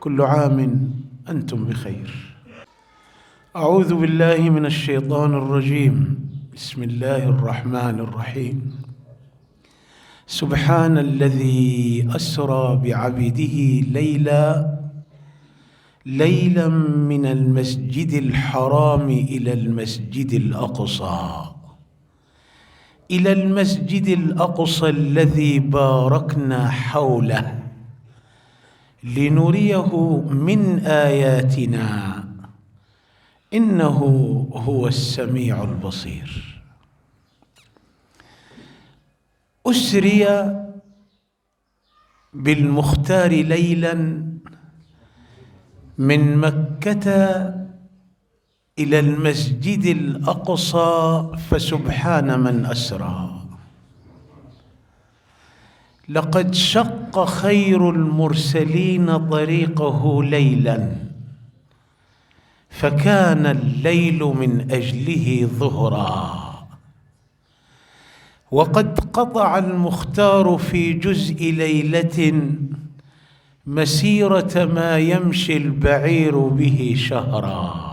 كل عام أنتم بخير. أعوذ بالله من الشيطان الرجيم. بسم الله الرحمن الرحيم. سبحان الذي أسرى بعبده ليلا ليلا من المسجد الحرام إلى المسجد الأقصى. إلى المسجد الأقصى الذي باركنا حوله. لنريه من آياتنا. إنه هو السميع البصير. أسري بالمختار ليلا من مكة إلى المسجد الأقصى فسبحان من أسرى. لقد شق خير المرسلين طريقه ليلا فكان الليل من أجله ظهرا. وقد قطع المختار في جزء ليلة مسيرة ما يمشي البعير به شهرا.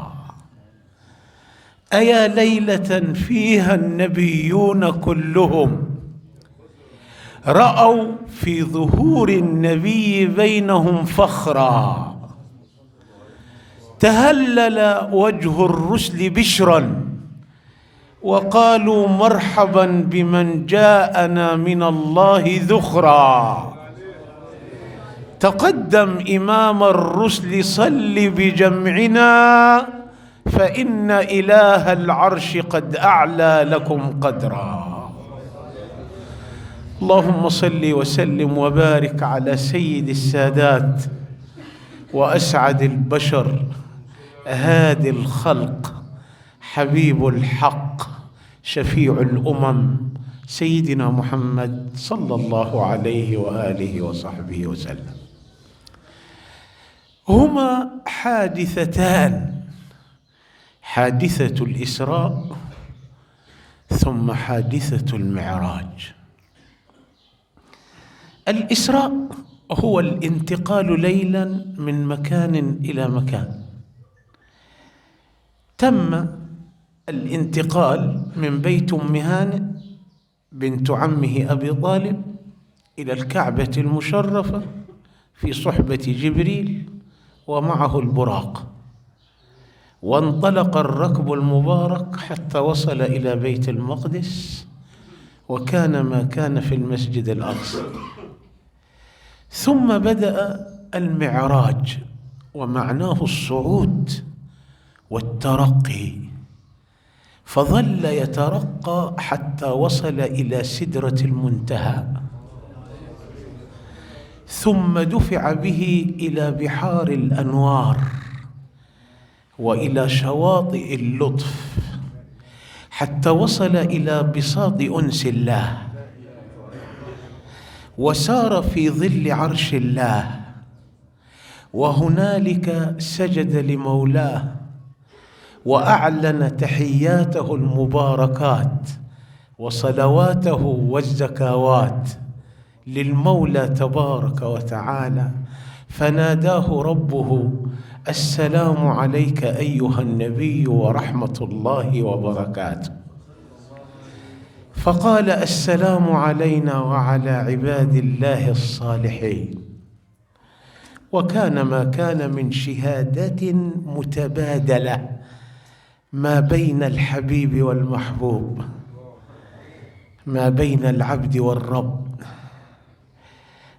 أيا ليلة فيها النبيون كلهم؟ رأوا في ظهور النبي بينهم فخرا. تهلل وجه الرسل بشرا. وقالوا مرحبا بمن جاءنا من الله ذخرا. تقدم إمام الرسل صل بجمعنا فإن إله العرش قد أعلى لكم قدرا. اللهم صل وسلم وبارك على سيد السادات وأسعد البشر هادي الخلق حبيب الحق شفيع الأمم سيدنا محمد صلى الله عليه وآله وصحبه وسلم. هما حادثتان حادثة الإسراء ثم حادثة المعراج. الإسراء هو الانتقال ليلا من مكان إلى مكان. تم الانتقال من بيت أم هانئ بنت عمه أبي طالب إلى الكعبة المشرفة في صحبة جبريل ومعه البراق. وانطلق الركب المبارك حتى وصل إلى بيت المقدس وكان ما كان في المسجد الأقصى. ثم بدأ المعراج ومعناه الصعود والترقي. فظل يترقى حتى وصل إلى سدرة المنتهى. ثم دفع به إلى بحار الأنوار وإلى شواطئ اللطف حتى وصل إلى بساط أنس الله. وسار في ظل عرش الله. وهنالك سجد لمولاه وأعلن تحياته المباركات وصلواته والزكاوات للمولى تبارك وتعالى. فناداه ربه السلام عليك أيها النبي ورحمة الله وبركاته. فقال السلام علينا وعلى عباد الله الصالحين. وكان ما كان من شهادة متبادلة ما بين الحبيب والمحبوب ما بين العبد والرب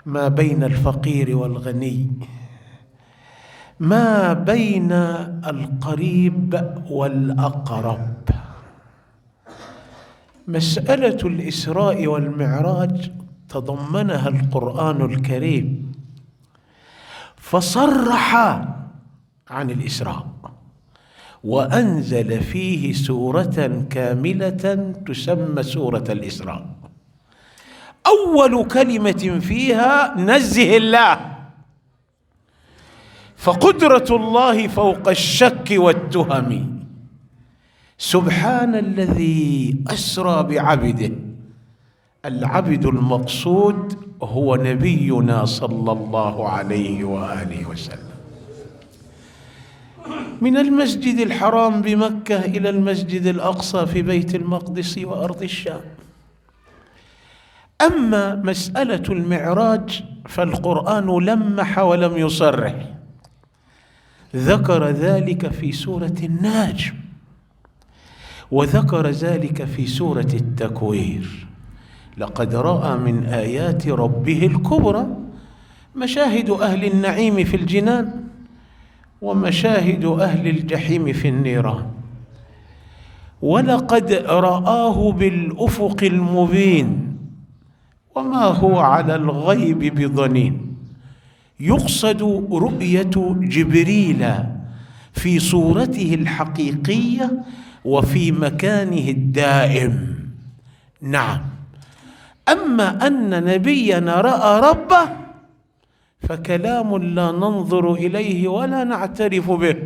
ما بين الفقير والغني ما بين القريب والأقرب. مسألة الإسراء والمعراج تضمنها القرآن الكريم. فصرح عن الإسراء وأنزل فيه سورة كاملة تسمى سورة الإسراء. أول كلمة فيها نزه الله. فقدرة الله فوق الشك والتهم. سبحان الذي أسرى بعبده. العبد المقصود هو نبينا صلى الله عليه وآله وسلم. من المسجد الحرام بمكة إلى المسجد الأقصى في بيت المقدس وأرض الشام. أما مسألة المعراج فالقرآن لمح ولم يصرح. ذكر ذلك في سورة الناجم وذكر ذلك في سورة التكوير. لقد رأى من آيات ربه الكبرى مشاهد أهل النعيم في الجنان ومشاهد أهل الجحيم في النيران. ولقد رآه بالأفق المبين وما هو على الغيب بضنين يقصد رؤية جبريل في صورته الحقيقية وفي مكانه الدائم. نعم. أما أن نبينا رأى ربه فكلام لا ننظر إليه ولا نعترف به.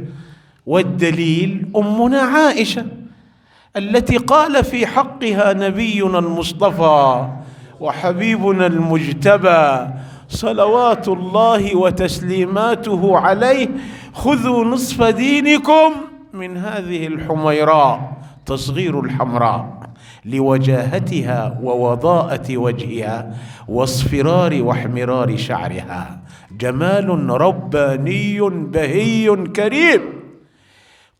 والدليل أمنا عائشة التي قال في حقها نبينا المصطفى وحبيبنا المجتبى صلوات الله وتسليماته عليه خذوا نصف دينكم من هذه الحميراء تصغير الحمراء لوجاهتها ووضاءة وجهها واصفرار واحمرار شعرها. جمال رباني بهي كريم.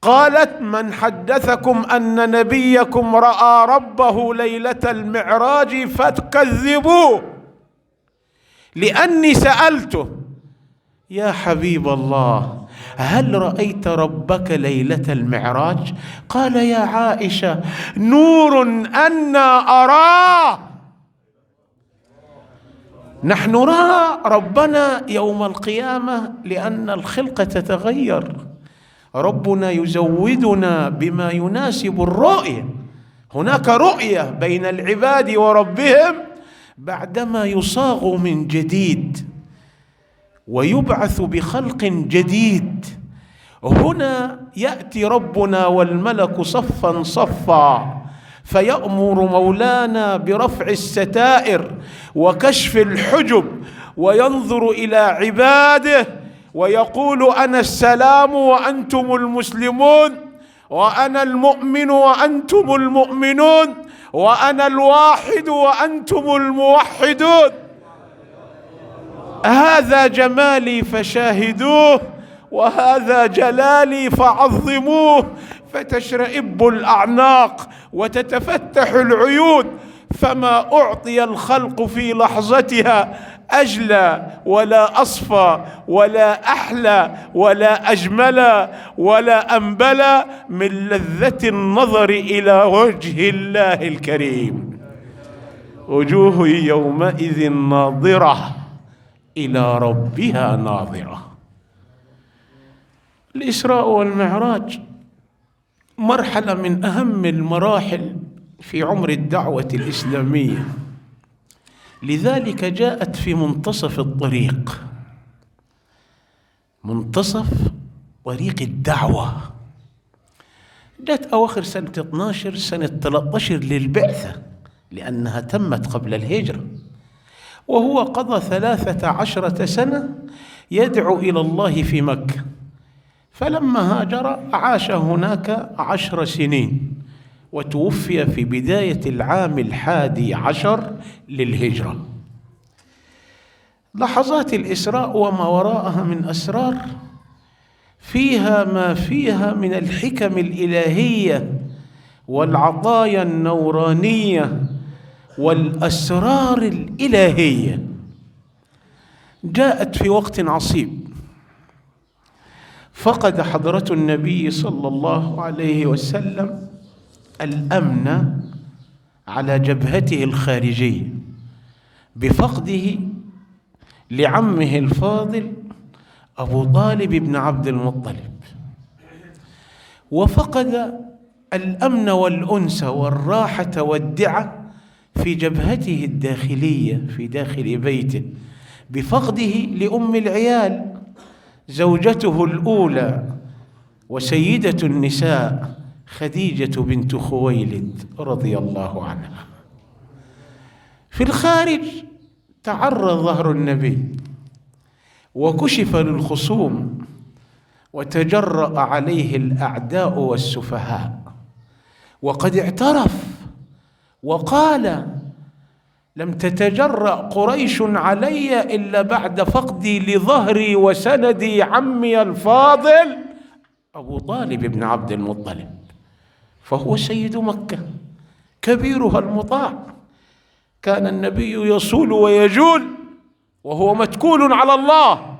قالت من حدثكم أن نبيكم رأى ربه ليلة المعراج فكذبوه لأني سألته يا حبيب الله هل رأيت ربك ليلة المعراج؟ قال يا عائشة نور أنا أراه. نحن نرى ربنا يوم القيامة لأن الخلقه تتغير. ربنا يزودنا بما يناسب الرؤية. هناك رؤية بين العباد وربهم بعدما يصاغ من جديد ويبعث بخلق جديد هنا يأتي ربنا والملك صفا صفا فيأمر مولانا برفع الستائر وكشف الحجب وينظر إلى عباده ويقول أنا السلام وأنتم المسلمون وأنا المؤمن وأنتم المؤمنون. وأنا الواحد وأنتم الموحدون. هذا جمالي فشاهدوه وهذا جلالي فعظموه. فتشرئب الأعناق وتتفتح العيون. فما أعطي الخلق في لحظتها أجلى ولا أصفى ولا أحلى ولا أجمل ولا انبلى من لذة النظر إلى وجه الله الكريم. وجوه يومئذ ناظرة إلى ربها ناظرة. الإسراء والمعراج مرحلة من أهم المراحل في عمر الدعوة الإسلامية. لذلك جاءت في منتصف الطريق. منتصف طريق الدعوة. جاءت أواخر سنة 12 سنة 13 للبعثة لأنها تمت قبل الهجرة. وهو قضى ثلاثة عشرة سنة يدعو إلى الله في مكة. فلما هاجر عاش هناك عشر سنين. وتوفي في بداية العام الحادي عشر للهجرة. لحظات الإسراء وما وراءها من أسرار فيها ما فيها من الحكم الإلهية والعطايا النورانية والأسرار الإلهية. جاءت في وقت عصيب. فقد حضرة النبي صلى الله عليه وسلم الأمن على جبهته الخارجية بفقده لعمه الفاضل أبو طالب بن عبد المطلب. وفقد الأمن والأنس والراحة والدعة في جبهته الداخلية في داخل بيته بفقده لأم العيال زوجته الأولى وسيدة النساء. خديجة بنت خويلد رضي الله عنها. في الخارج تعرض ظهر النبي وكشف للخصوم وتجرأ عليه الأعداء والسفهاء. وقد اعترف وقال لم تتجرأ قريش علي إلا بعد فقدي لظهري وسندي عمي الفاضل. أبو طالب بن عبد المطلب. فهو سيد مكة. كبيرها المطاع. كان النبي يصول ويجول وهو متكول على الله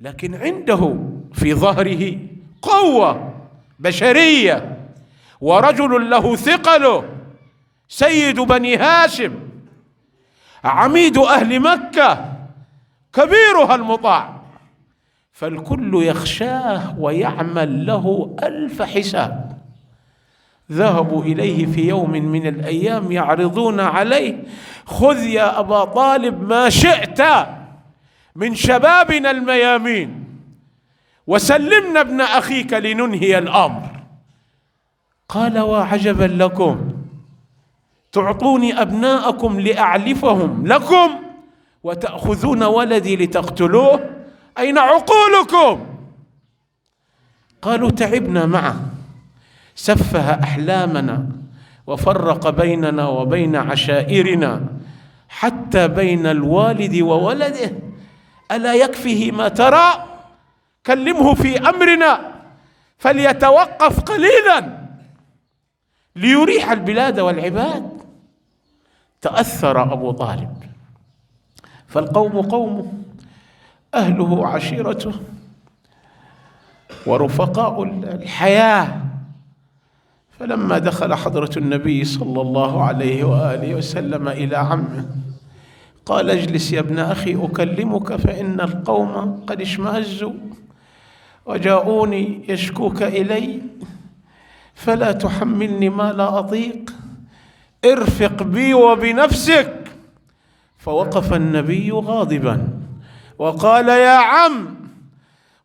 لكن عنده في ظهره قوة بشرية ورجل له ثقله سيد بني هاشم عميد أهل مكة كبيرها المطاع. فالكل يخشاه ويعمل له ألف حساب. ذهبوا إليه في يوم من الأيام يعرضون عليه خذ يا أبا طالب ما شئت من شبابنا الميامين وسلمنا ابن أخيك لننهي الأمر. قال وعجبا لكم تعطوني أبناءكم لأعلفهم لكم وتأخذون ولدي لتقتلوه أين عقولكم؟ قالوا تعبنا معه. سفه احلامنا وفرق بيننا وبين عشائرنا حتى بين الوالد وولده. ألا يكفه ما ترى؟ كلمه في أمرنا فليتوقف قليلا ليريح البلاد والعباد. تأثر أبو طالب. فالقوم قومه أهله عشيرته ورفقاء الحياة. فلما دخل حضرة النبي صلى الله عليه وآله وسلم إلى عمه قال اجلس يا ابن أخي أكلمك فإن القوم قد اشمأزوا وجاءوني يشكوك إلي فلا تحملني ما لا أطيق ارفق بي وبنفسك. فوقف النبي غاضبا وقال يا عم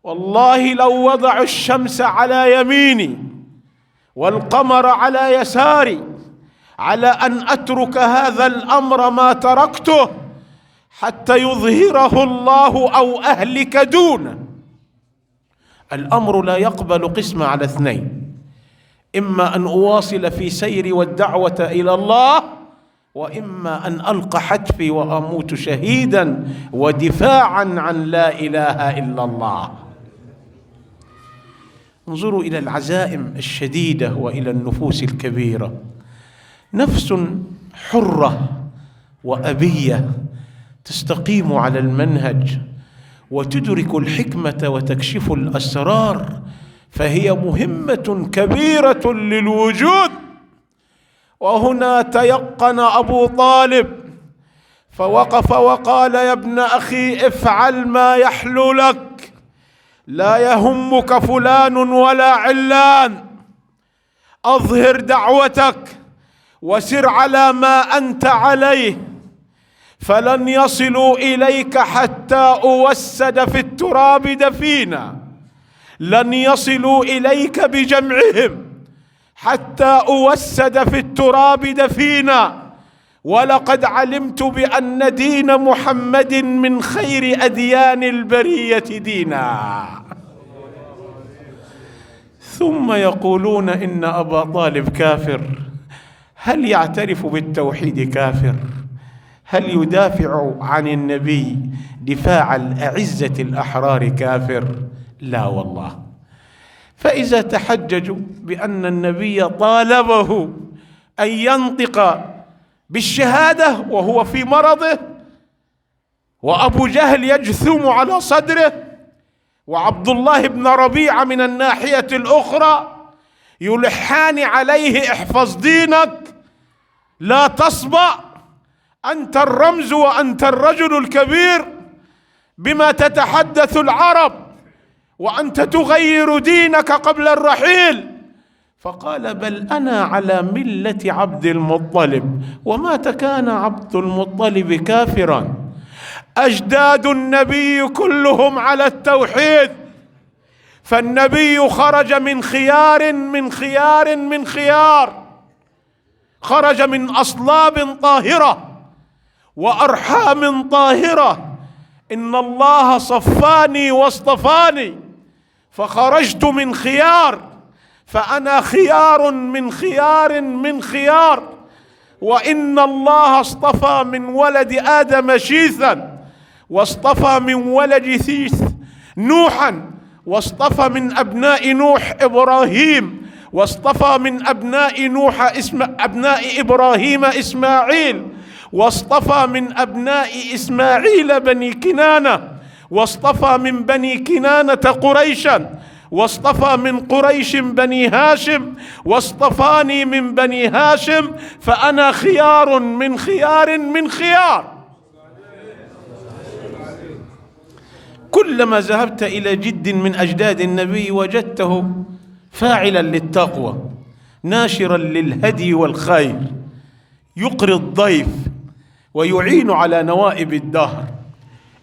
والله لو وضعوا الشمس على يميني والقمر على يساري على أن أترك هذا الأمر ما تركته حتى يظهره الله أو أهلك دونه الأمر لا يقبل قسمه على اثنين إما أن أواصل في سيري والدعوة إلى الله وإما أن القى حتفي وأموت شهيدا ودفاعا عن لا إله إلا الله. انظروا إلى العزائم الشديدة وإلى النفوس الكبيرة. نفس حرة وأبية تستقيم على المنهج وتدرك الحكمة وتكشف الأسرار فهي مهمة كبيرة للوجود. وهنا تيقن أبو طالب فوقف وقال يا ابن أخي افعل ما يحلو لك. لا يهمك فلان ولا علان. أظهر دعوتك وسر على ما أنت عليه. فلن يصلوا إليك حتى أوسد في التراب دفينا. لن يصلوا إليك بجمعهم حتى أوسد في التراب دفينا. ولقد علمت بأن دين محمد من خير أديان البرية دينا. ثم يقولون إن أبا طالب كافر. هل يعترف بالتوحيد كافر؟ هل يدافع عن النبي دفاع الأعزة الأحرار كافر؟ لا والله. فإذا تحججوا بأن النبي طالبه أن ينطق بالشهادة وهو في مرضه وأبو جهل يجثم على صدره وعبد الله بن ربيعة من الناحية الأخرى يلحان عليه احفظ دينك لا تصبأ أنت الرمز وأنت الرجل الكبير بما تتحدث العرب وأنت تغير دينك قبل الرحيل. فقال بل أنا على ملة عبد المطلب ومات كان عبد المطلب كافرا. أجداد النبي كلهم على التوحيد. فالنبي خرج من خيار من خيار من خيار. خرج من أصلاب طاهرة وأرحام طاهرة. إن الله صفاني واصطفاني. فخرجت من خيار. فأنا خيار من خيار من خيار وإن الله اصطفى من ولد آدم شيثا واصطفى من ولد ثيث نوحا واصطفى من أبناء نوح إبراهيم واصطفى من أبناء نوح اسم أبناء إبراهيم إسماعيل واصطفى من أبناء إسماعيل بني كنانة واصطفى من بني كنانة قريشا واصطفى من قريش بني هاشم واصطفاني من بني هاشم فأنا خيار من خيار من خيار. كلما ذهبت إلى جد من أجداد النبي وجدته فاعلا للتقوى ناشرا للهدي والخير يقري الضيف ويعين على نوائب الدهر.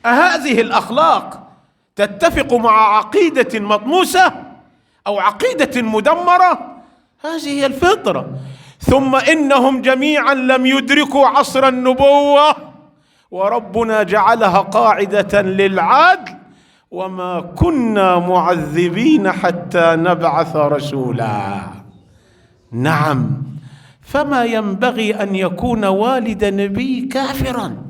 أهذه الأخلاق تتفق مع عقيدة مطموسة أو عقيدة مدمرة؟ هذه هي الفطرة. ثم إنهم جميعا لم يدركوا عصر النبوة وربنا جعلها قاعدة للعدل وما كنا معذبين حتى نبعث رسولا. نعم. فما ينبغي أن يكون والد نبي كافرا؟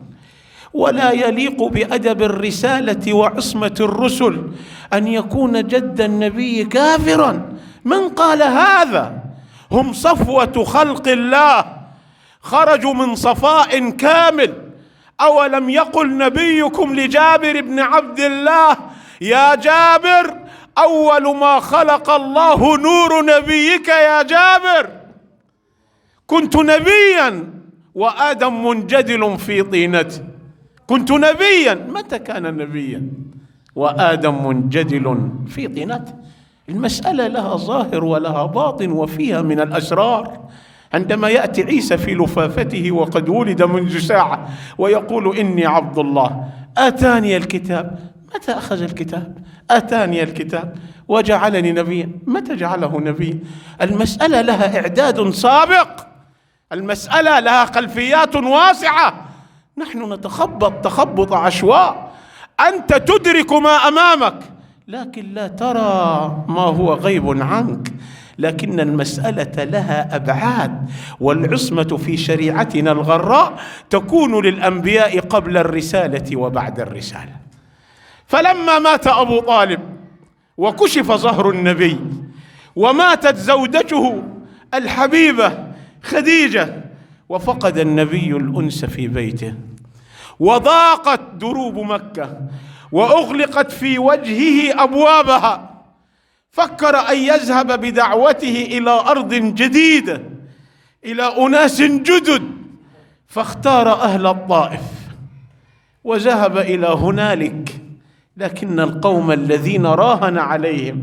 ولا يليق بأدب الرسالة وعصمة الرسل أن يكون جد النبي كافرا. من قال هذا؟ هم صفوة خلق الله. خرجوا من صفاء كامل. أولم يقل نبيكم لجابر بن عبد الله يا جابر أول ما خلق الله نور نبيك يا جابر. كنت نبيا وآدم منجدل في طينته. كنت نبيا. متى كان نبيا؟ وآدم منجدل في طينته المسألة لها ظاهر ولها باطن وفيها من الأسرار. عندما يأتي عيسى في لفافته وقد ولد منذ ساعة ويقول إني عبد الله. آتاني الكتاب. متى أخذ الكتاب؟ آتاني الكتاب. وجعلني نبيا. متى جعله نبيا؟ المسألة لها إعداد سابق. المسألة لها خلفيات واسعة. نحن نتخبط تخبط عشواء. أنت تدرك ما أمامك لكن لا ترى ما هو غيب عنك. لكن المسألة لها أبعاد والعصمة في شريعتنا الغراء تكون للأنبياء قبل الرسالة وبعد الرسالة. فلما مات أبو طالب وكشف ظهر النبي وماتت زوجته الحبيبة خديجة وفقد النبي الأنس في بيته. وضاقت دروب مكة وأغلقت في وجهه أبوابها. فكر أن يذهب بدعوته إلى أرض جديدة إلى أناس جدد. فاختار أهل الطائف وذهب إلى هنالك. لكن القوم الذين راهن عليهم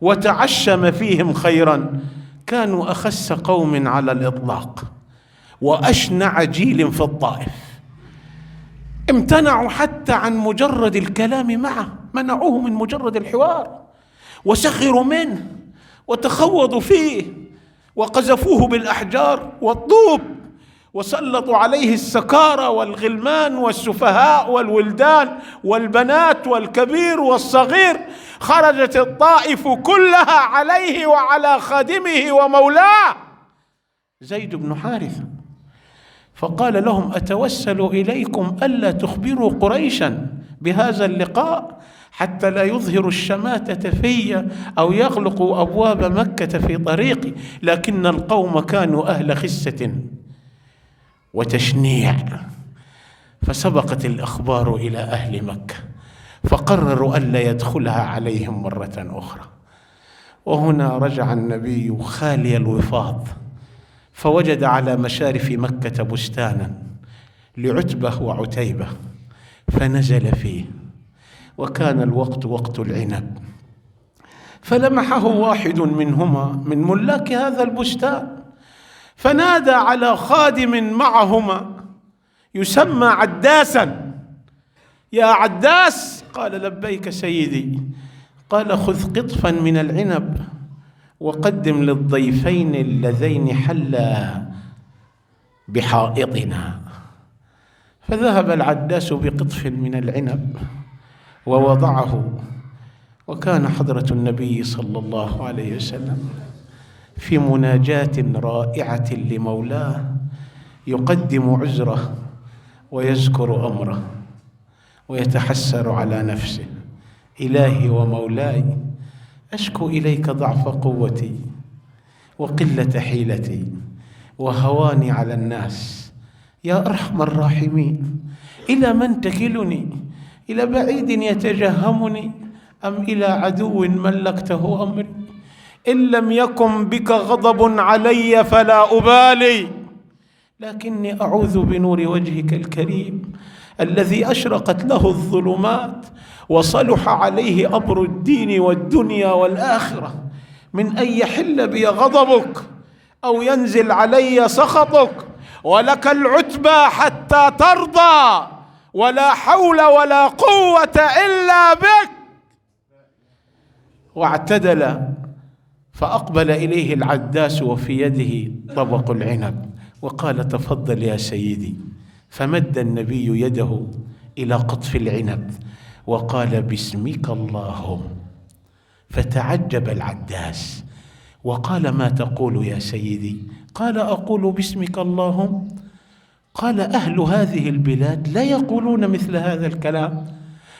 وتعشم فيهم خيرا كانوا أخس قوم على الإطلاق. وأشنع جيل في الطائف. امتنعوا حتى عن مجرد الكلام معه منعوه من مجرد الحوار وسخروا منه وتخوضوا فيه وقذفوه بالأحجار والطوب وسلطوا عليه السكارى والغلمان والسفهاء والولدان والبنات والكبير والصغير. خرجت الطائف كلها عليه وعلى خادمه ومولاه. زيد بن حارثة فقال لهم اتوسل إليكم ألا تخبروا قريشا بهذا اللقاء حتى لا يظهر الشماتة في أو يغلقوا أبواب مكة في طريقي لكن القوم كانوا أهل خسة وتشنيع. فسبقت الأخبار إلى أهل مكة فقرروا ألا يدخلها عليهم مرة أخرى. وهنا رجع النبي خالي الوفاض. فوجد على مشارف مكة بستانا لعتبة وعتيبة فنزل فيه. وكان الوقت وقت العنب. فلمحه واحد منهما من ملاك هذا البستان فنادى على خادم معهما يسمى عداسا. يا عداس! قال لبيك سيدي. قال خذ قطفا من العنب. وقدم للضيفين اللذين حلا بحائطنا. فذهب العداس بقطف من العنب ووضعه وكان حضرة النبي صلى الله عليه وسلم في مناجاة رائعة لمولاه يقدم عذره ويذكر أمره ويتحسر على نفسه إلهي ومولاي. أشكو إليك ضعف قوتي وقلة حيلتي وهواني على الناس. يا أرحم الراحمين إلى من تكلني؟ إلى بعيد يتجهمني؟ أم إلى عدو ملكته أمري؟ إن لم يكن بك غضب علي فلا أبالي. لكني أعوذ بنور وجهك الكريم. الذي أشرقت له الظلمات وصلح عليه أمر الدين والدنيا والآخرة. من أن يحل بي غضبك أو ينزل علي سخطك ولك العتبى حتى ترضى ولا حول ولا قوة إلا بك. واعتدل فأقبل إليه العداس وفي يده طبق العنب وقال تفضل يا سيدي. فمد النبي يده إلى قطف العنب وقال باسمك اللهم. فتعجب العداس وقال ما تقول يا سيدي؟ قال أقول باسمك اللهم. قال أهل هذه البلاد لا يقولون مثل هذا الكلام.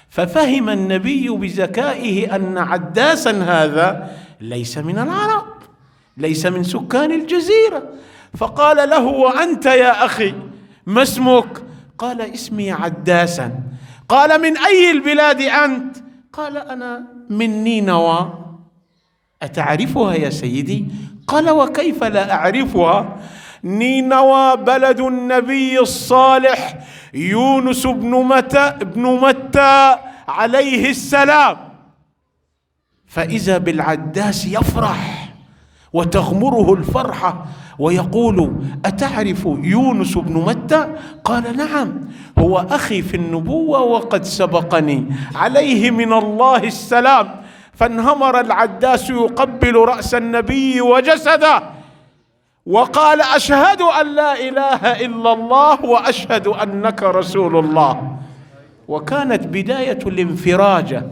ففهم النبي بذكائه أن عداسا هذا ليس من العرب ليس من سكان الجزيرة. فقال له وأنت يا أخي؟ ما اسمك؟ قال اسمي عداسا. قال من أي البلاد أنت؟ قال أنا من نينوى أتعرفها يا سيدي؟ قال وكيف لا أعرفها؟ نينوى بلد النبي الصالح يونس بن متى بن متى عليه السلام. فإذا بالعداس يفرح وتغمره الفرحة ويقول أتعرف يونس بن متى؟ قال نعم هو أخي في النبوة وقد سبقني. عليه من الله السلام. فانهمر العداس يقبل رأس النبي وجسده. وقال أشهد أن لا إله إلا الله وأشهد أنك رسول الله. وكانت بداية الانفراجة.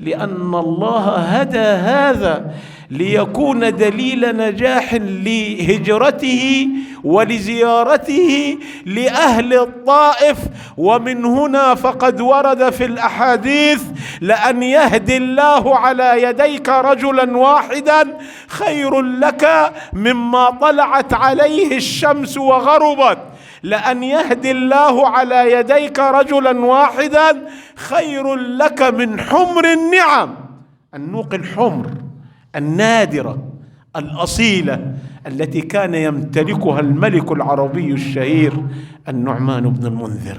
لأن الله هدى هذا ليكون دليل نجاح لهجرته ولزيارته لأهل الطائف. ومن هنا فقد ورد في الأحاديث لأن يهدي الله على يديك رجلا واحدا خير لك مما طلعت عليه الشمس وغربت. لأن يهدي الله على يديك رجلا واحدا خير لك من حمر النعم. النوق الحمر النادرة الأصيلة التي كان يمتلكها الملك العربي الشهير النعمان بن المنذر.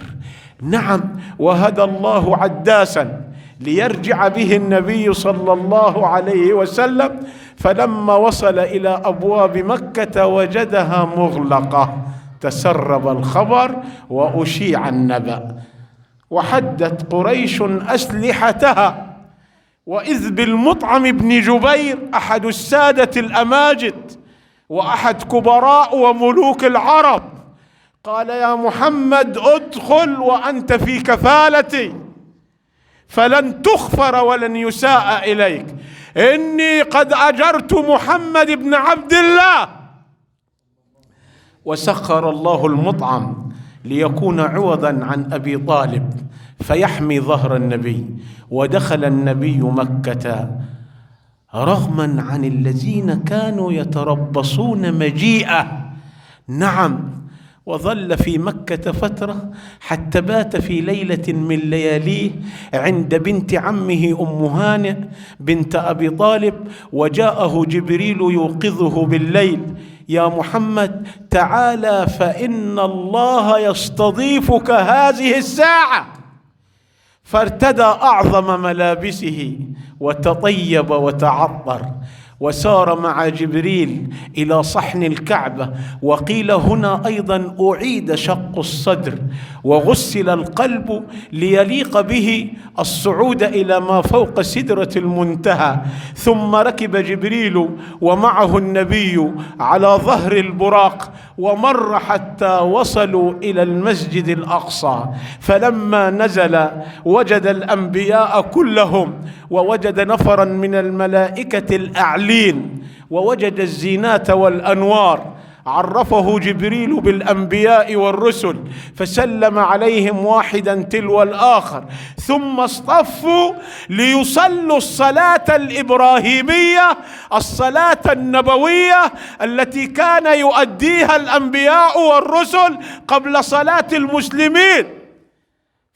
نعم وهدى الله عداسا ليرجع به النبي صلى الله عليه وسلم فلما وصل إلى أبواب مكة وجدها مغلقة. تسرب الخبر وأشيع النبأ. وحدت قريش أسلحتها. وإذ بالمطعم بن جبير أحد السادة الأماجد وأحد كبراء وملوك العرب. قال يا محمد ادخل وأنت في كفالتي. فلن تخفر ولن يساء إليك. إني قد أجرت محمد بن عبد الله. وسخر الله المطعم ليكون عوضا عن أبي طالب فيحمي ظهر النبي ودخل النبي مكة. رغما عن الذين كانوا يتربصون مجيئه. نعم وظل في مكة فترة حتى بات في ليلة من لياليه عند بنت عمه أم هانئ بنت أبي طالب وجاءه جبريل يوقظه بالليل. يا محمد تعالى فإن الله يستضيفك هذه الساعة. فارتدى أعظم ملابسه وتطيب وتعطر. وسار مع جبريل إلى صحن الكعبة وقيل هنا أيضا أعيد شق الصدر وغسل القلب ليليق به الصعود إلى ما فوق سدرة المنتهى ثم ركب جبريل ومعه النبي على ظهر البراق ومر حتى وصلوا إلى المسجد الأقصى فلما نزل وجد الأنبياء كلهم ووجد نفرا من الملائكة الأعلين ووجد الزينات والأنوار. عرفه جبريل بالأنبياء والرسل فسلم عليهم واحدا تلو الآخر. ثم اصطفوا ليصلوا الصلاة الإبراهيمية الصلاة النبوية التي كان يؤديها الأنبياء والرسل قبل صلاة المسلمين.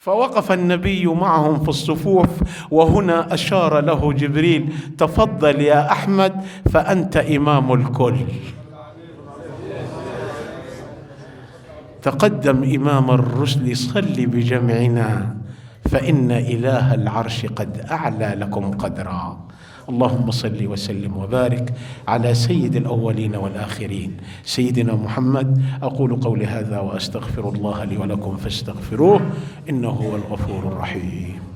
فوقف النبي معهم في الصفوف وهنا أشار له جبريل تفضل يا أحمد فأنت إمام الكل. تقدم إمام الرسل صل بجمعنا فإن إله العرش قد أعلى لكم قدرا. اللهم صل وسلم وبارك على سيد الأولين والآخرين. سيدنا محمد أقول قولي هذا وأستغفر الله لي ولكم فاستغفروه إنه هو الغفور الرحيم.